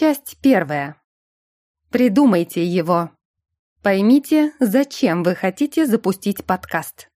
Часть первая. Придумайте его. Поймите, зачем вы хотите запустить подкаст.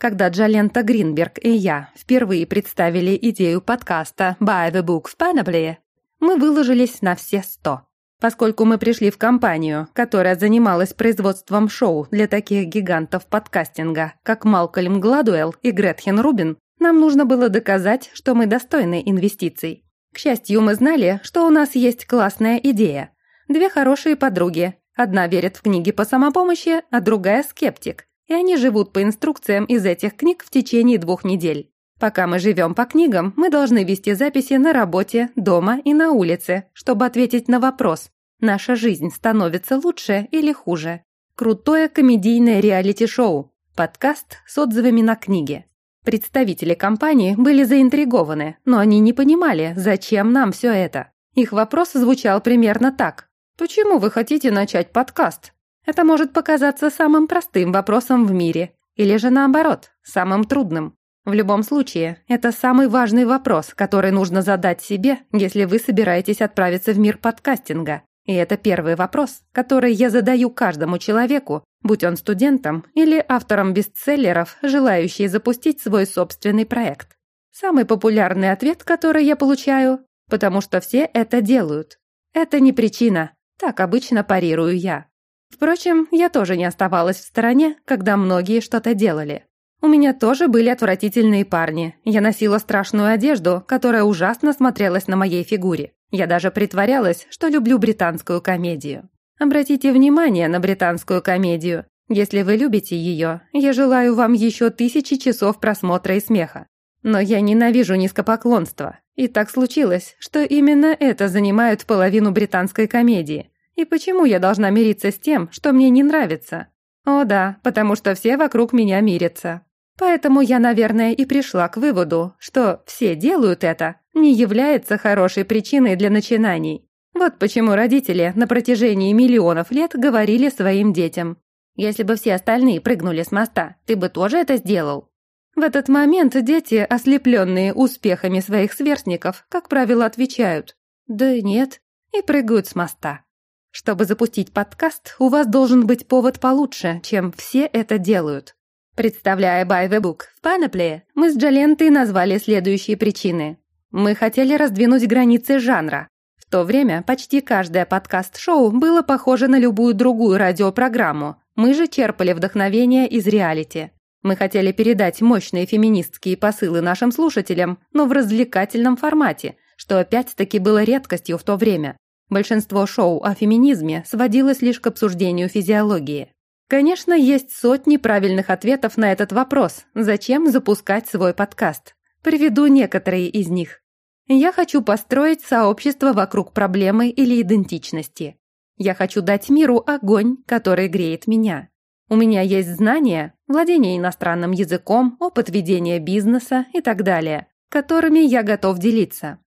Когда Джалента Гринберг и я впервые представили идею подкаста «By the Book в Panoply», мы выложились на все сто. Поскольку мы пришли в компанию, которая занималась производством шоу для таких гигантов подкастинга, как Малкольм Гладуэлл и Гретхен Рубин, нам нужно было доказать, что мы достойны инвестиций. К счастью, мы знали, что у нас есть классная идея. Две хорошие подруги. Одна верит в книги по самопомощи, а другая скептик. И они живут по инструкциям из этих книг в течение двух недель. Пока мы живем по книгам, мы должны вести записи на работе, дома и на улице, чтобы ответить на вопрос, наша жизнь становится лучше или хуже. Крутое комедийное реалити-шоу. Подкаст с отзывами на книги. Представители компании были заинтригованы, но они не понимали, зачем нам все это. Их вопрос звучал примерно так. «Почему вы хотите начать подкаст?» Это может показаться самым простым вопросом в мире, или же наоборот, самым трудным. В любом случае, это самый важный вопрос, который нужно задать себе, если вы собираетесь отправиться в мир подкастинга. И это первый вопрос, который я задаю каждому человеку, будь он студентом или автором бестселлеров, желающий запустить свой собственный проект. Самый популярный ответ, который я получаю, потому что все это делают. Это не причина, так обычно парирую я. Впрочем, я тоже не оставалась в стороне, когда многие что-то делали. У меня тоже были отвратительные парни. Я носила страшную одежду, которая ужасно смотрелась на моей фигуре. Я даже притворялась, что люблю британскую комедию. Обратите внимание на британскую комедию. Если вы любите ее, я желаю вам еще тысячи часов просмотра и смеха. Но я ненавижу низкопоклонство. И так случилось, что именно это занимает половину британской комедии. И почему я должна мириться с тем, что мне не нравится? О да, потому что все вокруг меня мирятся. Поэтому я, наверное, и пришла к выводу, что все делают это, не является хорошей причиной для начинаний. Вот почему родители на протяжении миллионов лет говорили своим детям. «Если бы все остальные прыгнули с моста, ты бы тоже это сделал?» В этот момент дети, ослепленные успехами своих сверстников, как правило, отвечают «Да нет» и прыгают с моста. Чтобы запустить подкаст, у вас должен быть повод получше, чем все это делают. Представляя By the Book в Panoply, мы с Джалентой назвали следующие причины. Мы хотели раздвинуть границы жанра. В то время почти каждое подкаст-шоу было похоже на любую другую радиопрограмму. Мы же черпали вдохновение из реалити. Мы хотели передать мощные феминистские посылы нашим слушателям, но в развлекательном формате, что опять-таки было редкостью в то время. Большинство шоу о феминизме сводилось лишь к обсуждению физиологии. Конечно, есть сотни правильных ответов на этот вопрос, зачем запускать свой подкаст. Приведу некоторые из них. Я хочу построить сообщество вокруг проблемы или идентичности. Я хочу дать миру огонь, который греет меня. У меня есть знания, владение иностранным языком, опыт ведения бизнеса и так далее, которыми я готов делиться.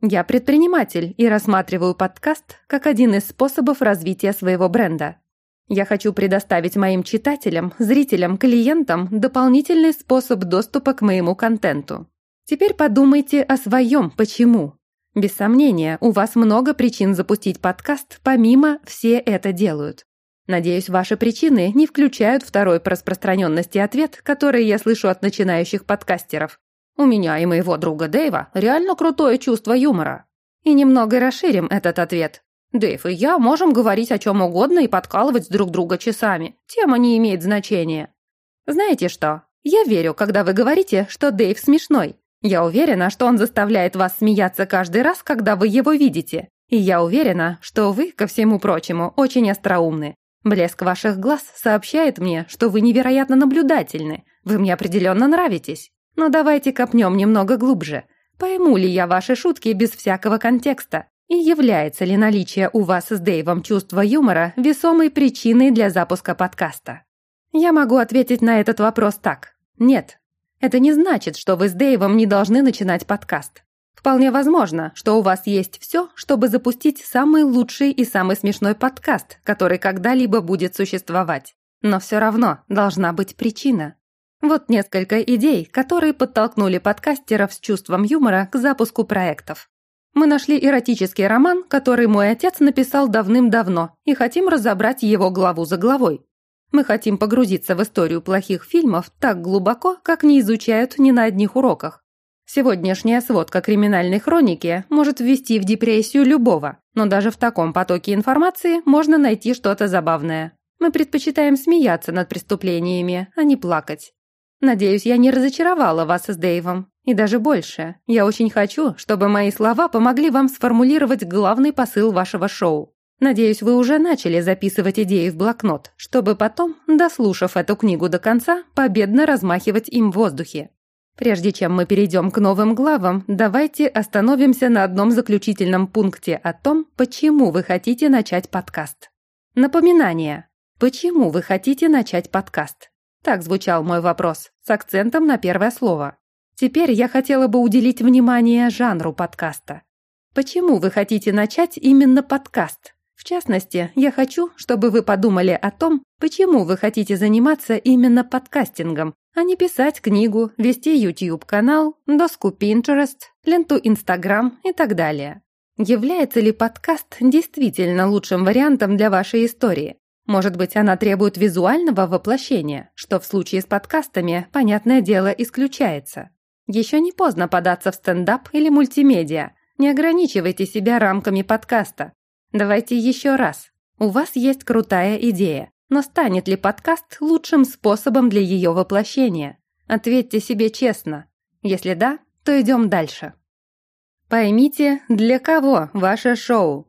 Я предприниматель и рассматриваю подкаст как один из способов развития своего бренда. Я хочу предоставить моим читателям, зрителям, клиентам дополнительный способ доступа к моему контенту. Теперь подумайте о своем «почему». Без сомнения, у вас много причин запустить подкаст, помимо «все это делают». Надеюсь, ваши причины не включают второй по распространенности ответ, который я слышу от начинающих подкастеров. У меня и моего друга Дэйва реально крутое чувство юмора. И немного расширим этот ответ. Дэйв и я можем говорить о чем угодно и подкалывать друг друга часами. Тема не имеет значения. Знаете что? Я верю, когда вы говорите, что Дэйв смешной. Я уверена, что он заставляет вас смеяться каждый раз, когда вы его видите. И я уверена, что вы, ко всему прочему, очень остроумны. Блеск ваших глаз сообщает мне, что вы невероятно наблюдательны. Вы мне определенно нравитесь. Но давайте копнем немного глубже. Пойму ли я ваши шутки без всякого контекста? И является ли наличие у вас с Дэйвом чувства юмора весомой причиной для запуска подкаста? Я могу ответить на этот вопрос так. Нет. Это не значит, что вы с Дэйвом не должны начинать подкаст. Вполне возможно, что у вас есть все, чтобы запустить самый лучший и самый смешной подкаст, который когда-либо будет существовать. Но все равно должна быть причина. Вот несколько идей, которые подтолкнули подкастеров с чувством юмора к запуску проектов. Мы нашли эротический роман, который мой отец написал давным-давно, и хотим разобрать его главу за главой. Мы хотим погрузиться в историю плохих фильмов так глубоко, как не изучают ни на одних уроках. Сегодняшняя сводка криминальной хроники может ввести в депрессию любого, но даже в таком потоке информации можно найти что-то забавное. Мы предпочитаем смеяться над преступлениями, а не плакать. Надеюсь, я не разочаровала вас с Дэйвом. И даже больше, я очень хочу, чтобы мои слова помогли вам сформулировать главный посыл вашего шоу. Надеюсь, вы уже начали записывать идеи в блокнот, чтобы потом, дослушав эту книгу до конца, победно размахивать им в воздухе. Прежде чем мы перейдем к новым главам, давайте остановимся на одном заключительном пункте о том, почему вы хотите начать подкаст. Напоминание. Почему вы хотите начать подкаст? Так звучал мой вопрос, с акцентом на первое слово. Теперь я хотела бы уделить внимание жанру подкаста. Почему вы хотите начать именно подкаст? В частности, я хочу, чтобы вы подумали о том, почему вы хотите заниматься именно подкастингом, а не писать книгу, вести YouTube-канал, доску Pinterest, ленту Instagram и так далее. Является ли подкаст действительно лучшим вариантом для вашей истории? Может быть, она требует визуального воплощения, что в случае с подкастами, понятное дело, исключается. Еще не поздно податься в стендап или мультимедиа. Не ограничивайте себя рамками подкаста. Давайте еще раз. У вас есть крутая идея, но станет ли подкаст лучшим способом для ее воплощения? Ответьте себе честно. Если да, то идем дальше. Поймите, для кого ваше шоу.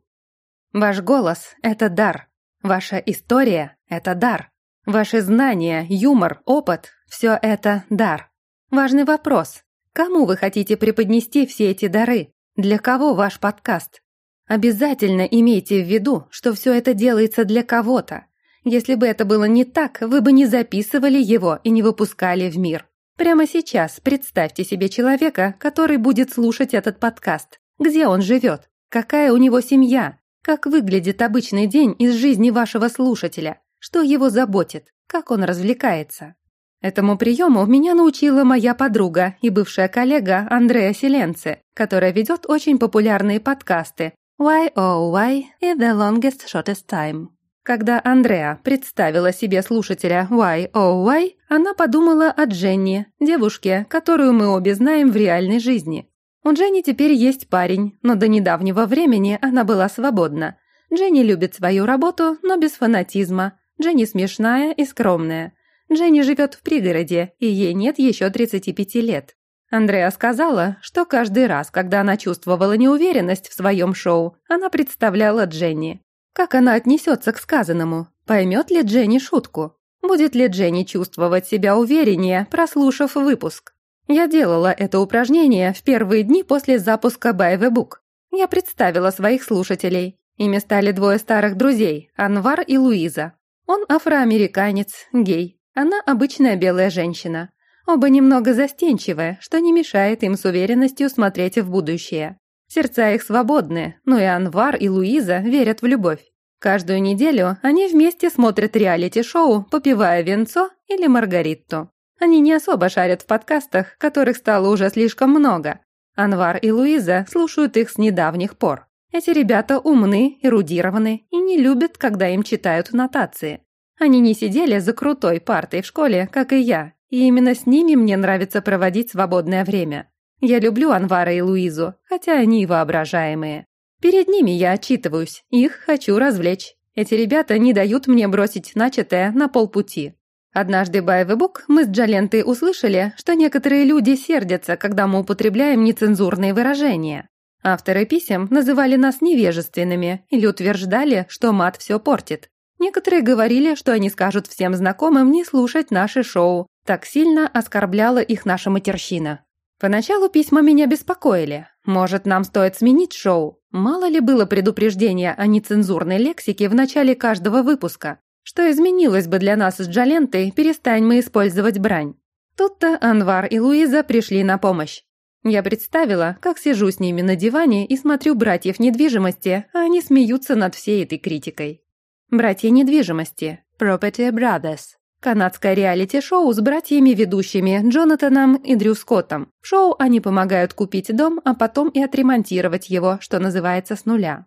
Ваш голос – это дар. Ваша история – это дар. Ваши знания, юмор, опыт – все это дар. Важный вопрос Кому вы хотите преподнести все эти дары? Для кого ваш подкаст? Обязательно имейте в виду, что все это делается для кого-то. Если бы это было не так, вы бы не записывали его и не выпускали в мир. Прямо сейчас представьте себе человека, который будет слушать этот подкаст. Где он живет? Какая у него семья? Как выглядит обычный день из жизни вашего слушателя? Что его заботит? Как он развлекается? Этому приему меня научила моя подруга и бывшая коллега Андреа Селенце, которая ведет очень популярные подкасты «Why Oh Why» и «The Longest Shortest Time». Когда Андреа представила себе слушателя «Why Oh Why», она подумала о Дженни, девушке, которую мы обе знаем в реальной жизни. У Дженни теперь есть парень, но до недавнего времени она была свободна. Дженни любит свою работу, но без фанатизма. Дженни смешная и скромная. Дженни живет в пригороде, и ей нет еще 35 лет. Андреа сказала, что каждый раз, когда она чувствовала неуверенность в своем шоу, она представляла Дженни. Как она отнесется к сказанному? Поймет ли Дженни шутку? Будет ли Дженни чувствовать себя увереннее, прослушав выпуск? Я делала это упражнение в первые дни после запуска Book. Я представила своих слушателей. Ими стали двое старых друзей, Анвар и Луиза. Он афроамериканец, гей. Она обычная белая женщина. Оба немного застенчивые, что не мешает им с уверенностью смотреть в будущее. Сердца их свободны, но и Анвар, и Луиза верят в любовь. Каждую неделю они вместе смотрят реалити-шоу, попивая венцо или маргариту. Они не особо шарят в подкастах, которых стало уже слишком много. Анвар и Луиза слушают их с недавних пор. Эти ребята умны, эрудированы и не любят, когда им читают нотации. Они не сидели за крутой партой в школе, как и я, и именно с ними мне нравится проводить свободное время. Я люблю Анвара и Луизу, хотя они и воображаемые. Перед ними я отчитываюсь, их хочу развлечь. Эти ребята не дают мне бросить начатое на полпути. Однажды в Бук мы с Джалентой услышали, что некоторые люди сердятся, когда мы употребляем нецензурные выражения. Авторы писем называли нас невежественными или утверждали, что мат все портит. Некоторые говорили, что они скажут всем знакомым не слушать наше шоу. Так сильно оскорбляла их наша матерщина. Поначалу письма меня беспокоили. Может, нам стоит сменить шоу? Мало ли было предупреждения о нецензурной лексике в начале каждого выпуска. Что изменилось бы для нас с Джалентой, перестань мы использовать брань. Тут-то Анвар и Луиза пришли на помощь. Я представила, как сижу с ними на диване и смотрю «Братьев недвижимости», а они смеются над всей этой критикой. Братья недвижимости, Property Brothers. Канадское реалити-шоу с братьями-ведущими Джонатаном и Дрю Скоттом. В шоу они помогают купить дом, а потом и отремонтировать его, что называется, с нуля.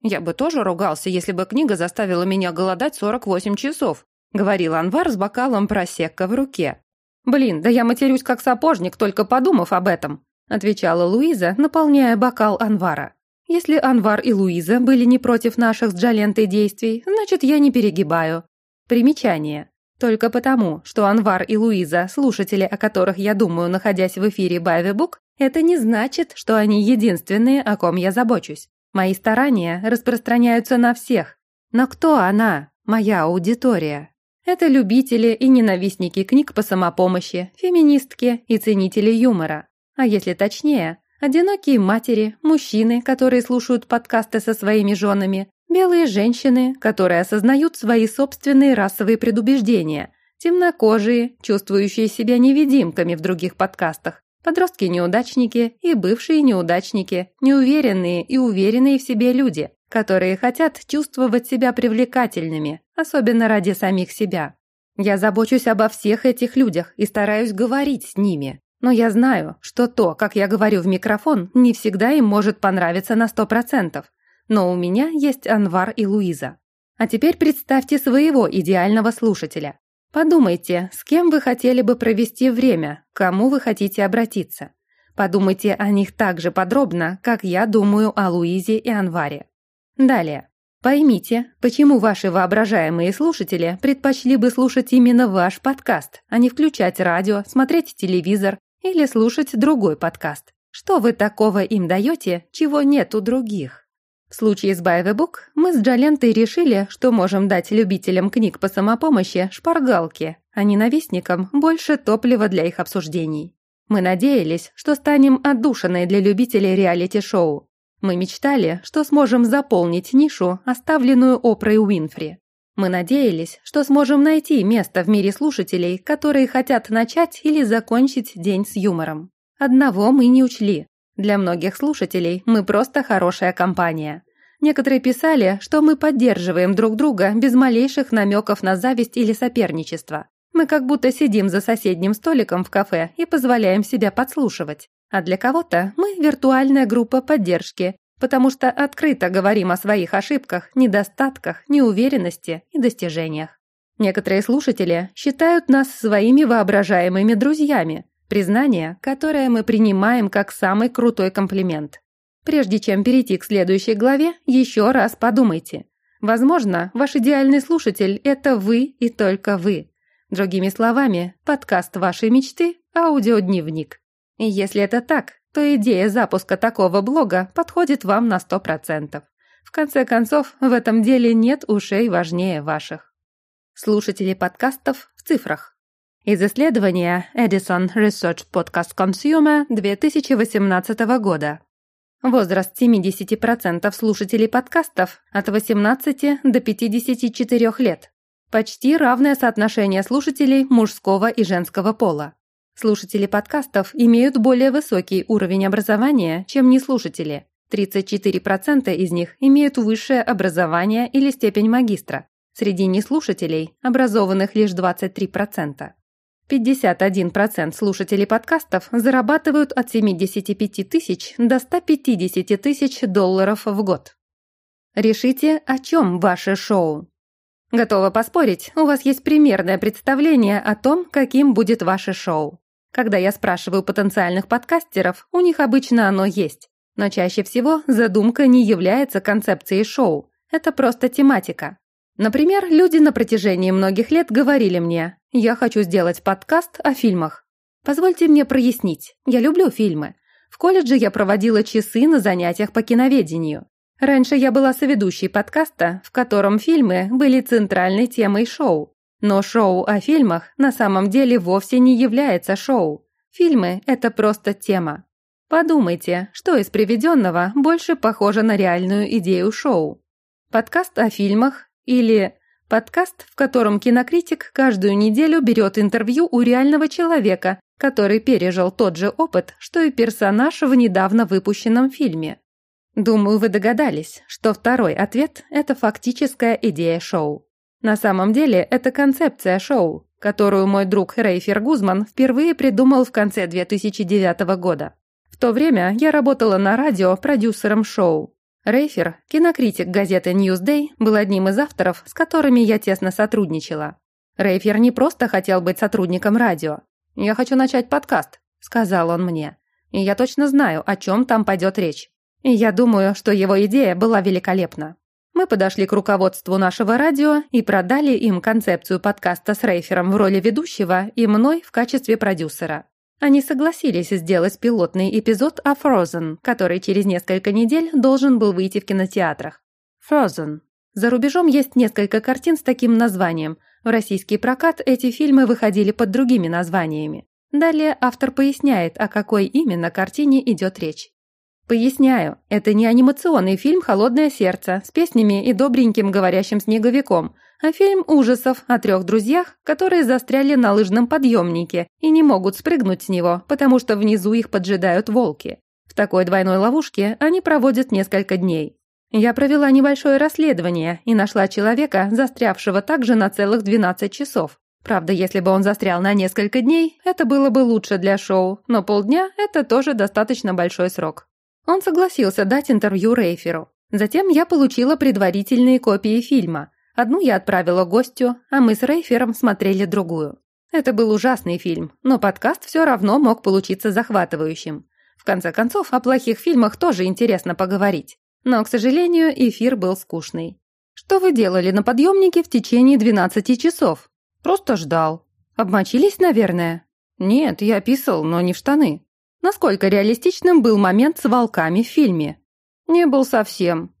«Я бы тоже ругался, если бы книга заставила меня голодать 48 часов», говорил Анвар с бокалом просекка в руке. «Блин, да я матерюсь как сапожник, только подумав об этом», отвечала Луиза, наполняя бокал Анвара. «Если Анвар и Луиза были не против наших с Джалентой действий, значит, я не перегибаю». Примечание. Только потому, что Анвар и Луиза, слушатели, о которых я думаю, находясь в эфире Байвебук, это не значит, что они единственные, о ком я забочусь. Мои старания распространяются на всех. Но кто она, моя аудитория? Это любители и ненавистники книг по самопомощи, феминистки и ценители юмора. А если точнее, одинокие матери, мужчины, которые слушают подкасты со своими женами, Белые женщины, которые осознают свои собственные расовые предубеждения, темнокожие, чувствующие себя невидимками в других подкастах, подростки-неудачники и бывшие неудачники, неуверенные и уверенные в себе люди, которые хотят чувствовать себя привлекательными, особенно ради самих себя. Я забочусь обо всех этих людях и стараюсь говорить с ними, но я знаю, что то, как я говорю в микрофон, не всегда им может понравиться на сто процентов, но у меня есть Анвар и Луиза. А теперь представьте своего идеального слушателя. Подумайте, с кем вы хотели бы провести время, кому вы хотите обратиться. Подумайте о них так же подробно, как я думаю о Луизе и Анваре. Далее. Поймите, почему ваши воображаемые слушатели предпочли бы слушать именно ваш подкаст, а не включать радио, смотреть телевизор или слушать другой подкаст. Что вы такого им даете, чего нет у других? В случае с Book мы с Джалентой решили, что можем дать любителям книг по самопомощи шпаргалки, а ненавистникам больше топлива для их обсуждений. Мы надеялись, что станем отдушиной для любителей реалити-шоу. Мы мечтали, что сможем заполнить нишу, оставленную Опрой Уинфри. Мы надеялись, что сможем найти место в мире слушателей, которые хотят начать или закончить день с юмором. Одного мы не учли. Для многих слушателей мы просто хорошая компания. Некоторые писали, что мы поддерживаем друг друга без малейших намеков на зависть или соперничество. Мы как будто сидим за соседним столиком в кафе и позволяем себя подслушивать. А для кого-то мы виртуальная группа поддержки, потому что открыто говорим о своих ошибках, недостатках, неуверенности и достижениях. Некоторые слушатели считают нас своими воображаемыми друзьями, Признание, которое мы принимаем как самый крутой комплимент. Прежде чем перейти к следующей главе, еще раз подумайте. Возможно, ваш идеальный слушатель – это вы и только вы. Другими словами, подкаст вашей мечты – аудиодневник. И если это так, то идея запуска такого блога подходит вам на 100%. В конце концов, в этом деле нет ушей важнее ваших. Слушатели подкастов в цифрах. Из исследования Edison Research Podcast Consumer 2018 года. Возраст 70% слушателей подкастов от 18 до 54 лет. Почти равное соотношение слушателей мужского и женского пола. Слушатели подкастов имеют более высокий уровень образования, чем неслушатели. 34% из них имеют высшее образование или степень магистра. Среди неслушателей образованных лишь 23%. 51% слушателей подкастов зарабатывают от 75 тысяч до 150 тысяч долларов в год. Решите, о чем ваше шоу. Готова поспорить, у вас есть примерное представление о том, каким будет ваше шоу. Когда я спрашиваю потенциальных подкастеров, у них обычно оно есть. Но чаще всего задумка не является концепцией шоу. Это просто тематика. Например, люди на протяжении многих лет говорили мне, я хочу сделать подкаст о фильмах. Позвольте мне прояснить, я люблю фильмы. В колледже я проводила часы на занятиях по киноведению. Раньше я была соведущей подкаста, в котором фильмы были центральной темой шоу. Но шоу о фильмах на самом деле вовсе не является шоу. Фильмы – это просто тема. Подумайте, что из приведенного больше похоже на реальную идею шоу. Подкаст о фильмах или подкаст, в котором кинокритик каждую неделю берет интервью у реального человека, который пережил тот же опыт, что и персонаж в недавно выпущенном фильме. Думаю, вы догадались, что второй ответ – это фактическая идея шоу. На самом деле это концепция шоу, которую мой друг Рейфер Гузман впервые придумал в конце 2009 года. В то время я работала на радио продюсером шоу. Рейфер, кинокритик газеты Newsday, был одним из авторов, с которыми я тесно сотрудничала. Рейфер не просто хотел быть сотрудником радио. «Я хочу начать подкаст», — сказал он мне. «И я точно знаю, о чем там пойдет речь. И я думаю, что его идея была великолепна. Мы подошли к руководству нашего радио и продали им концепцию подкаста с Рейфером в роли ведущего и мной в качестве продюсера. Они согласились сделать пилотный эпизод о Frozen, который через несколько недель должен был выйти в кинотеатрах. Frozen. За рубежом есть несколько картин с таким названием. В российский прокат эти фильмы выходили под другими названиями. Далее автор поясняет, о какой именно картине идет речь. Поясняю, это не анимационный фильм «Холодное сердце» с песнями и добреньким говорящим снеговиком, а фильм ужасов о трех друзьях, которые застряли на лыжном подъемнике и не могут спрыгнуть с него, потому что внизу их поджидают волки. В такой двойной ловушке они проводят несколько дней. Я провела небольшое расследование и нашла человека, застрявшего также на целых 12 часов. Правда, если бы он застрял на несколько дней, это было бы лучше для шоу, но полдня – это тоже достаточно большой срок. Он согласился дать интервью Рейферу. Затем я получила предварительные копии фильма. Одну я отправила гостю, а мы с Рейфером смотрели другую. Это был ужасный фильм, но подкаст все равно мог получиться захватывающим. В конце концов, о плохих фильмах тоже интересно поговорить. Но, к сожалению, эфир был скучный. Что вы делали на подъемнике в течение 12 часов? Просто ждал. Обмочились, наверное? Нет, я писал, но не в штаны. Насколько реалистичным был момент с волками в фильме? Не был совсем.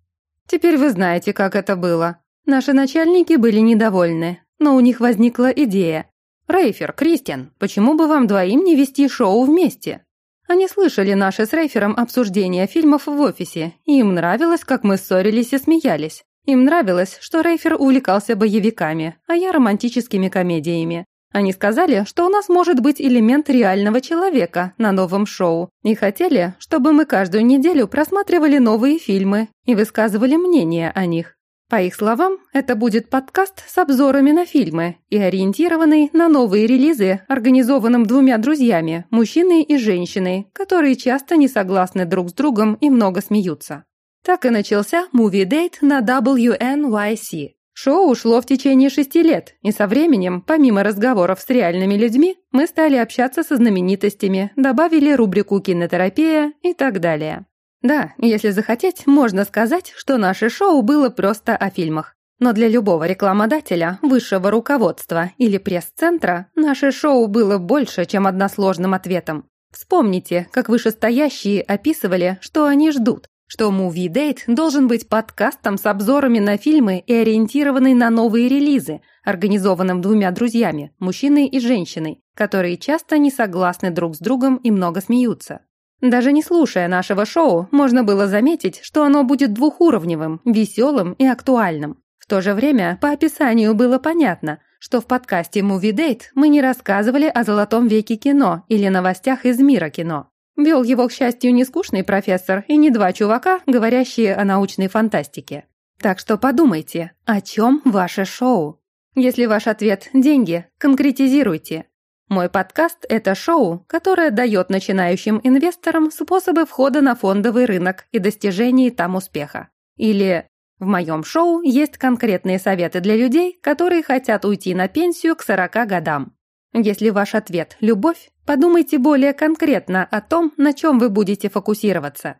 Теперь вы знаете, как это было. Наши начальники были недовольны, но у них возникла идея. «Рейфер, Кристиан, почему бы вам двоим не вести шоу вместе?» Они слышали наши с Рейфером обсуждения фильмов в офисе, и им нравилось, как мы ссорились и смеялись. Им нравилось, что Рейфер увлекался боевиками, а я романтическими комедиями. Они сказали, что у нас может быть элемент реального человека на новом шоу, и хотели, чтобы мы каждую неделю просматривали новые фильмы и высказывали мнение о них. По их словам, это будет подкаст с обзорами на фильмы и ориентированный на новые релизы, организованным двумя друзьями, мужчиной и женщиной, которые часто не согласны друг с другом и много смеются. Так и начался Movie Date на WNYC. Шоу ушло в течение шести лет, и со временем, помимо разговоров с реальными людьми, мы стали общаться со знаменитостями, добавили рубрику «Кинотерапия» и так далее. Да, если захотеть, можно сказать, что наше шоу было просто о фильмах. Но для любого рекламодателя, высшего руководства или пресс-центра наше шоу было больше, чем односложным ответом. Вспомните, как вышестоящие описывали, что они ждут, что Movie Date должен быть подкастом с обзорами на фильмы и ориентированный на новые релизы, организованным двумя друзьями, мужчиной и женщиной, которые часто не согласны друг с другом и много смеются. Даже не слушая нашего шоу, можно было заметить, что оно будет двухуровневым, веселым и актуальным. В то же время по описанию было понятно, что в подкасте Movie Date мы не рассказывали о золотом веке кино или новостях из мира кино. Вел его, к счастью, не скучный профессор и не два чувака, говорящие о научной фантастике. Так что подумайте, о чем ваше шоу? Если ваш ответ – деньги, конкретизируйте. Мой подкаст – это шоу, которое дает начинающим инвесторам способы входа на фондовый рынок и достижений там успеха. Или в моем шоу есть конкретные советы для людей, которые хотят уйти на пенсию к 40 годам. Если ваш ответ – любовь, подумайте более конкретно о том, на чем вы будете фокусироваться.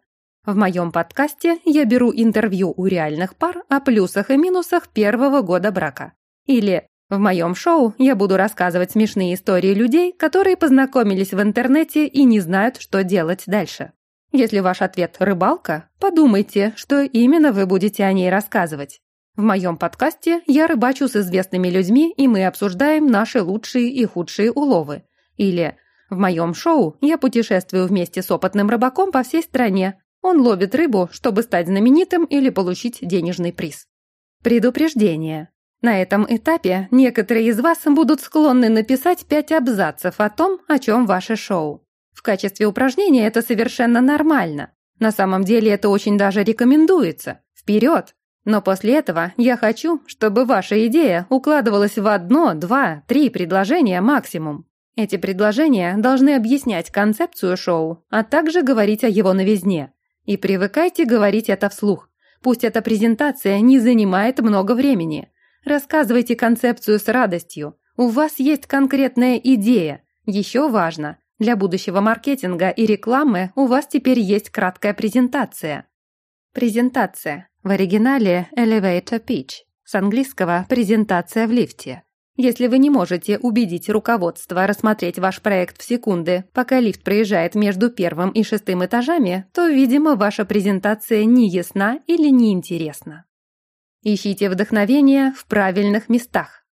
В моем подкасте я беру интервью у реальных пар о плюсах и минусах первого года брака. Или в моем шоу я буду рассказывать смешные истории людей, которые познакомились в интернете и не знают, что делать дальше. Если ваш ответ – рыбалка, подумайте, что именно вы будете о ней рассказывать. В моем подкасте я рыбачу с известными людьми, и мы обсуждаем наши лучшие и худшие уловы. Или в моем шоу я путешествую вместе с опытным рыбаком по всей стране. Он ловит рыбу, чтобы стать знаменитым или получить денежный приз. Предупреждение. На этом этапе некоторые из вас будут склонны написать пять абзацев о том, о чем ваше шоу. В качестве упражнения это совершенно нормально. На самом деле это очень даже рекомендуется. Вперед! Но после этого я хочу, чтобы ваша идея укладывалась в одно, два, три предложения максимум. Эти предложения должны объяснять концепцию шоу, а также говорить о его новизне. И привыкайте говорить это вслух. Пусть эта презентация не занимает много времени. Рассказывайте концепцию с радостью. У вас есть конкретная идея. Еще важно, для будущего маркетинга и рекламы у вас теперь есть краткая презентация. Презентация. В оригинале Elevator Pitch. С английского «презентация в лифте». Если вы не можете убедить руководство рассмотреть ваш проект в секунды, пока лифт проезжает между первым и шестым этажами, то, видимо, ваша презентация не ясна или неинтересна. Ищите вдохновение в правильных местах.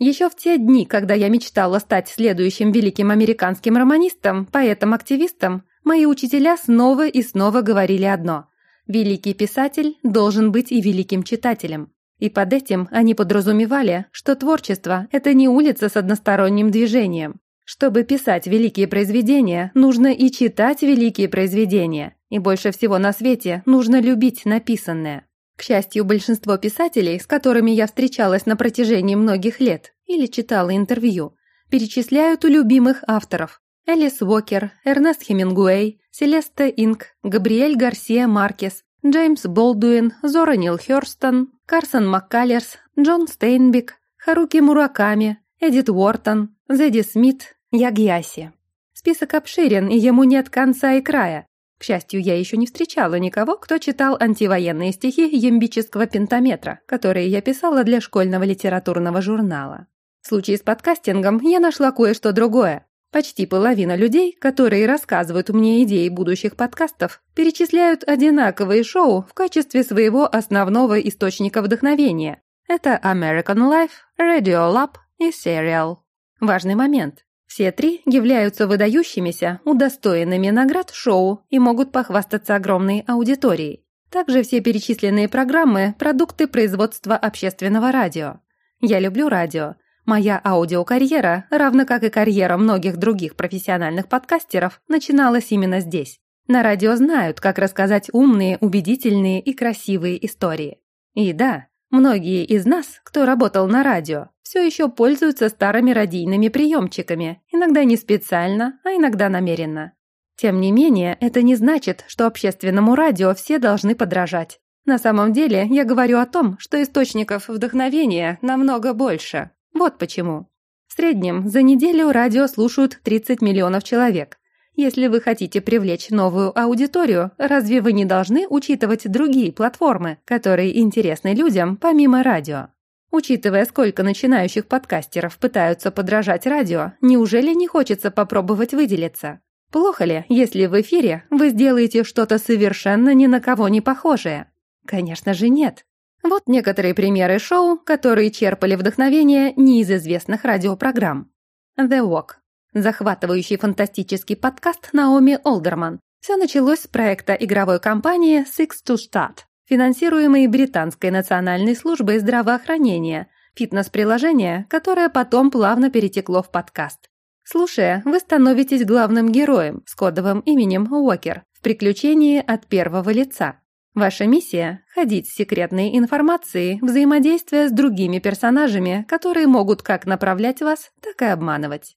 Еще в те дни, когда я мечтала стать следующим великим американским романистом, поэтом-активистом, мои учителя снова и снова говорили одно Великий писатель должен быть и великим читателем. И под этим они подразумевали, что творчество – это не улица с односторонним движением. Чтобы писать великие произведения, нужно и читать великие произведения. И больше всего на свете нужно любить написанное. К счастью, большинство писателей, с которыми я встречалась на протяжении многих лет или читала интервью, перечисляют у любимых авторов Элис Уокер, Эрнест Хемингуэй, Селеста Инк, Габриэль Гарсия Маркес, Джеймс Болдуин, Зора Нил Хёрстон, Карсон Маккалерс, Джон Стейнбик, Харуки Мураками, Эдит Уортон, Зэдди Смит, Ягьяси. Список обширен, и ему нет конца и края. К счастью, я еще не встречала никого, кто читал антивоенные стихи ямбического пентаметра, которые я писала для школьного литературного журнала. В случае с подкастингом я нашла кое-что другое. Почти половина людей, которые рассказывают мне идеи будущих подкастов, перечисляют одинаковые шоу в качестве своего основного источника вдохновения. Это American Life, Radio Lab и Serial. Важный момент. Все три являются выдающимися, удостоенными наград шоу и могут похвастаться огромной аудиторией. Также все перечисленные программы – продукты производства общественного радио. Я люблю радио, Моя аудиокарьера, равно как и карьера многих других профессиональных подкастеров, начиналась именно здесь. На радио знают, как рассказать умные, убедительные и красивые истории. И да, многие из нас, кто работал на радио, все еще пользуются старыми радийными приемчиками, иногда не специально, а иногда намеренно. Тем не менее, это не значит, что общественному радио все должны подражать. На самом деле, я говорю о том, что источников вдохновения намного больше. Вот почему. В среднем за неделю радио слушают 30 миллионов человек. Если вы хотите привлечь новую аудиторию, разве вы не должны учитывать другие платформы, которые интересны людям помимо радио? Учитывая, сколько начинающих подкастеров пытаются подражать радио, неужели не хочется попробовать выделиться? Плохо ли, если в эфире вы сделаете что-то совершенно ни на кого не похожее? Конечно же нет. Вот некоторые примеры шоу, которые черпали вдохновение не из известных радиопрограмм. The Walk. Захватывающий фантастический подкаст Наоми Олдерман. Все началось с проекта игровой компании Six to Start, финансируемой Британской национальной службой здравоохранения, фитнес-приложение, которое потом плавно перетекло в подкаст. Слушая, вы становитесь главным героем с кодовым именем Уокер в приключении от первого лица. Ваша миссия – ходить с секретной информацией, взаимодействуя с другими персонажами, которые могут как направлять вас, так и обманывать.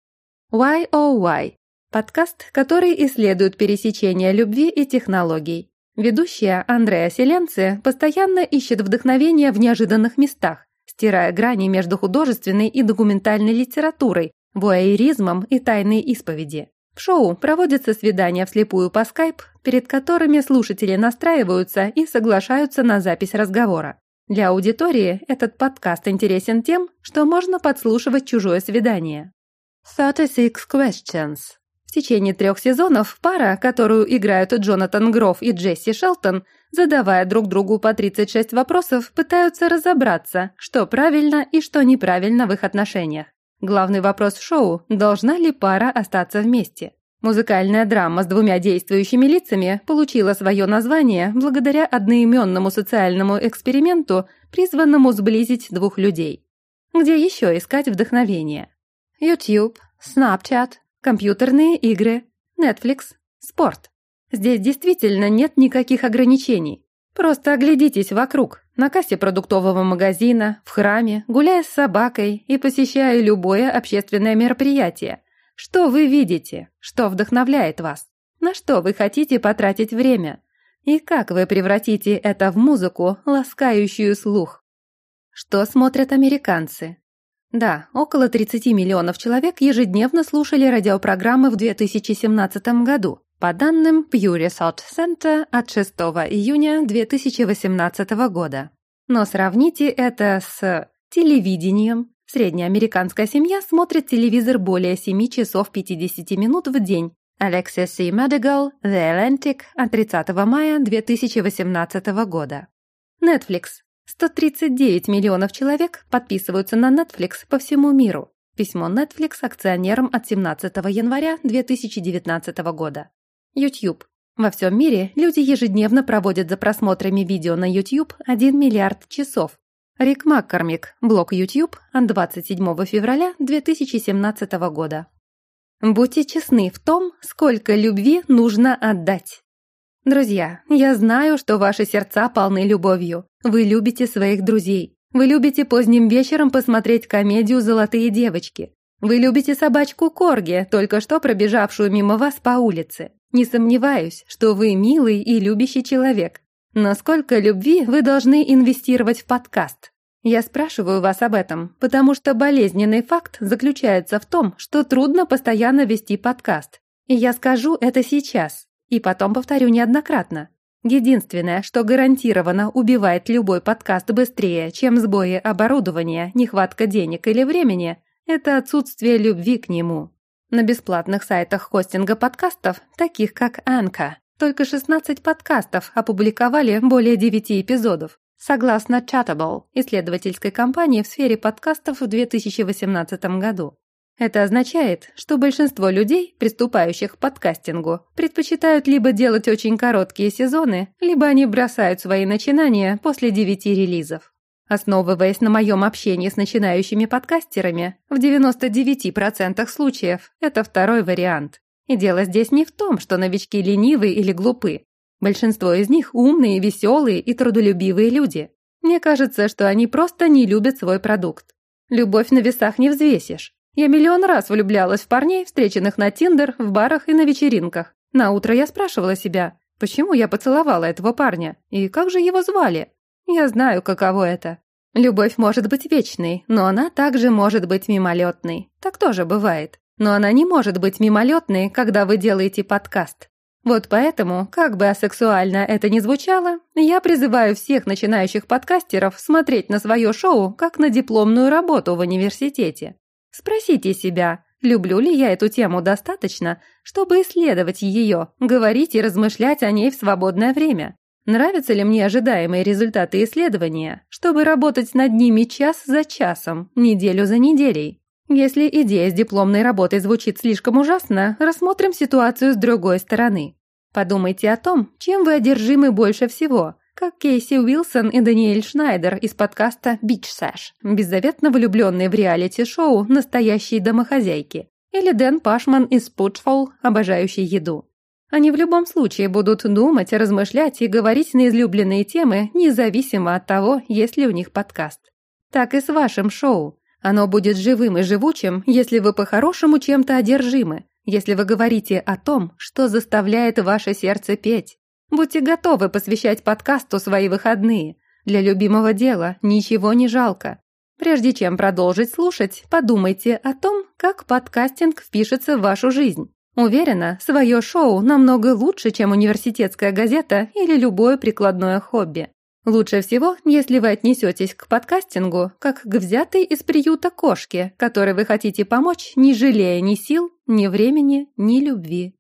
Why Oh подкаст, который исследует пересечение любви и технологий. Ведущая Андреа Селенце постоянно ищет вдохновение в неожиданных местах, стирая грани между художественной и документальной литературой, вуайеризмом и тайной исповеди. В шоу проводятся свидания вслепую по скайп, перед которыми слушатели настраиваются и соглашаются на запись разговора. Для аудитории этот подкаст интересен тем, что можно подслушивать чужое свидание. 36 Questions. В течение трех сезонов пара, которую играют Джонатан Гроф и Джесси Шелтон, задавая друг другу по 36 вопросов, пытаются разобраться, что правильно и что неправильно в их отношениях. Главный вопрос шоу – должна ли пара остаться вместе? Музыкальная драма с двумя действующими лицами получила свое название благодаря одноименному социальному эксперименту, призванному сблизить двух людей. Где еще искать вдохновение? YouTube, Snapchat, компьютерные игры, Netflix, спорт. Здесь действительно нет никаких ограничений. Просто оглядитесь вокруг, на кассе продуктового магазина, в храме, гуляя с собакой и посещая любое общественное мероприятие. Что вы видите? Что вдохновляет вас? На что вы хотите потратить время? И как вы превратите это в музыку, ласкающую слух? Что смотрят американцы? Да, около 30 миллионов человек ежедневно слушали радиопрограммы в 2017 году, по данным Pew Research Center от 6 июня 2018 года. Но сравните это с телевидением. Среднеамериканская семья смотрит телевизор более 7 часов 50 минут в день. Alexis C. Madigal, The Atlantic от 30 мая 2018 года. Netflix. 139 миллионов человек подписываются на Netflix по всему миру. Письмо Netflix акционерам от 17 января 2019 года. YouTube. Во всем мире люди ежедневно проводят за просмотрами видео на YouTube 1 миллиард часов. Рик Маккормик, блог YouTube от 27 февраля 2017 года. Будьте честны в том, сколько любви нужно отдать. Друзья, я знаю, что ваши сердца полны любовью. Вы любите своих друзей. Вы любите поздним вечером посмотреть комедию «Золотые девочки». Вы любите собачку Корги, только что пробежавшую мимо вас по улице. Не сомневаюсь, что вы милый и любящий человек. Но сколько любви вы должны инвестировать в подкаст? Я спрашиваю вас об этом, потому что болезненный факт заключается в том, что трудно постоянно вести подкаст. И я скажу это сейчас, и потом повторю неоднократно. Единственное, что гарантированно убивает любой подкаст быстрее, чем сбои оборудования, нехватка денег или времени, это отсутствие любви к нему. На бесплатных сайтах хостинга подкастов, таких как Анка, только 16 подкастов опубликовали более 9 эпизодов. Согласно Chatable, исследовательской компании в сфере подкастов в 2018 году. Это означает, что большинство людей, приступающих к подкастингу, предпочитают либо делать очень короткие сезоны, либо они бросают свои начинания после девяти релизов. Основываясь на моем общении с начинающими подкастерами, в 99% случаев это второй вариант. И дело здесь не в том, что новички ленивы или глупы. Большинство из них умные, веселые и трудолюбивые люди. Мне кажется, что они просто не любят свой продукт. Любовь на весах не взвесишь. Я миллион раз влюблялась в парней, встреченных на Тиндер, в барах и на вечеринках. На утро я спрашивала себя, почему я поцеловала этого парня и как же его звали. Я знаю, каково это. Любовь может быть вечной, но она также может быть мимолетной. Так тоже бывает. Но она не может быть мимолетной, когда вы делаете подкаст. Вот поэтому, как бы асексуально это ни звучало, я призываю всех начинающих подкастеров смотреть на свое шоу как на дипломную работу в университете. Спросите себя, люблю ли я эту тему достаточно, чтобы исследовать ее, говорить и размышлять о ней в свободное время. Нравятся ли мне ожидаемые результаты исследования, чтобы работать над ними час за часом, неделю за неделей? Если идея с дипломной работой звучит слишком ужасно, рассмотрим ситуацию с другой стороны. Подумайте о том, чем вы одержимы больше всего, как Кейси Уилсон и Даниэль Шнайдер из подкаста Beach Sash, беззаветно влюбленные в реалити-шоу «Настоящие домохозяйки», или Дэн Пашман из Putchful, обожающий еду. Они в любом случае будут думать, размышлять и говорить на излюбленные темы, независимо от того, есть ли у них подкаст. Так и с вашим шоу. Оно будет живым и живучим, если вы по-хорошему чем-то одержимы, если вы говорите о том, что заставляет ваше сердце петь, Будьте готовы посвящать подкасту свои выходные. Для любимого дела ничего не жалко. Прежде чем продолжить слушать, подумайте о том, как подкастинг впишется в вашу жизнь. Уверена, свое шоу намного лучше, чем университетская газета или любое прикладное хобби. Лучше всего, если вы отнесетесь к подкастингу, как к взятой из приюта кошке, которой вы хотите помочь, не жалея ни сил, ни времени, ни любви.